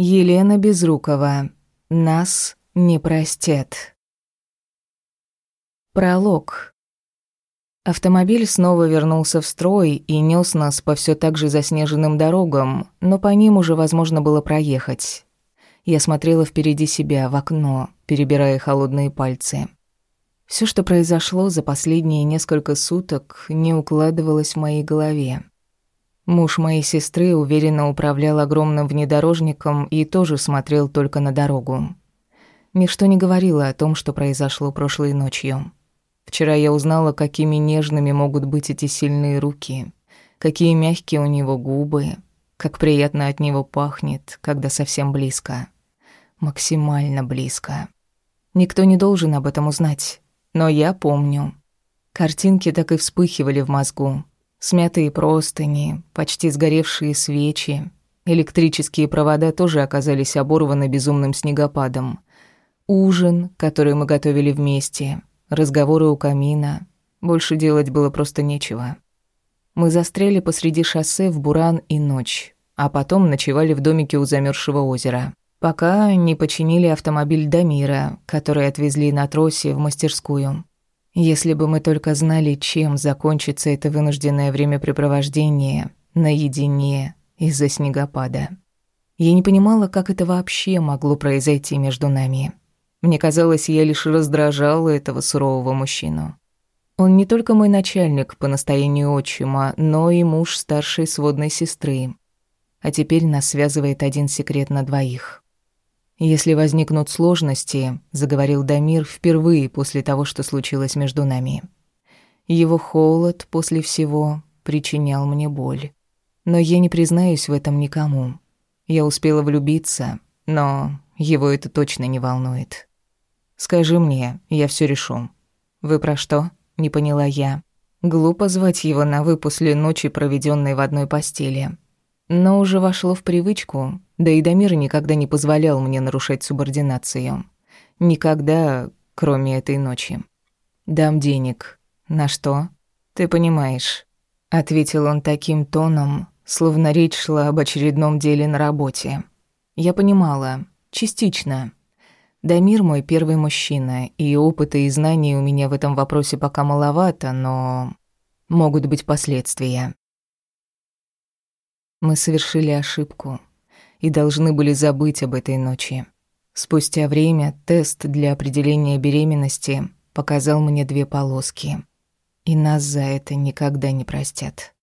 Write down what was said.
Елена Безрукова. Нас не простят. Пролог. Автомобиль снова вернулся в строй и нес нас по все так же заснеженным дорогам, но по ним уже возможно было проехать. Я смотрела впереди себя в окно, перебирая холодные пальцы. Все, что произошло за последние несколько суток, не укладывалось в моей голове. Муж моей сестры уверенно управлял огромным внедорожником и тоже смотрел только на дорогу. Ничто не говорило о том, что произошло прошлой ночью. Вчера я узнала, какими нежными могут быть эти сильные руки, какие мягкие у него губы, как приятно от него пахнет, когда совсем близко. Максимально близко. Никто не должен об этом узнать, но я помню. Картинки так и вспыхивали в мозгу, Смятые простыни, почти сгоревшие свечи. Электрические провода тоже оказались оборваны безумным снегопадом. Ужин, который мы готовили вместе, разговоры у камина. Больше делать было просто нечего. Мы застряли посреди шоссе в буран и ночь, а потом ночевали в домике у замерзшего озера. Пока не починили автомобиль Дамира, который отвезли на тросе в мастерскую. Если бы мы только знали, чем закончится это вынужденное времяпрепровождение наедине из-за снегопада. Я не понимала, как это вообще могло произойти между нами. Мне казалось, я лишь раздражала этого сурового мужчину. Он не только мой начальник по настоянию отчима, но и муж старшей сводной сестры. А теперь нас связывает один секрет на двоих. «Если возникнут сложности», — заговорил Дамир впервые после того, что случилось между нами. Его холод после всего причинял мне боль. Но я не признаюсь в этом никому. Я успела влюбиться, но его это точно не волнует. «Скажи мне, я все решу». «Вы про что?» — не поняла я. Глупо звать его на «вы» после ночи, проведенной в одной постели. Но уже вошло в привычку, да и Дамир никогда не позволял мне нарушать субординацию. Никогда, кроме этой ночи. «Дам денег. На что?» «Ты понимаешь», — ответил он таким тоном, словно речь шла об очередном деле на работе. Я понимала, частично. Дамир мой первый мужчина, и опыта и знаний у меня в этом вопросе пока маловато, но могут быть последствия. Мы совершили ошибку и должны были забыть об этой ночи. Спустя время тест для определения беременности показал мне две полоски. И нас за это никогда не простят.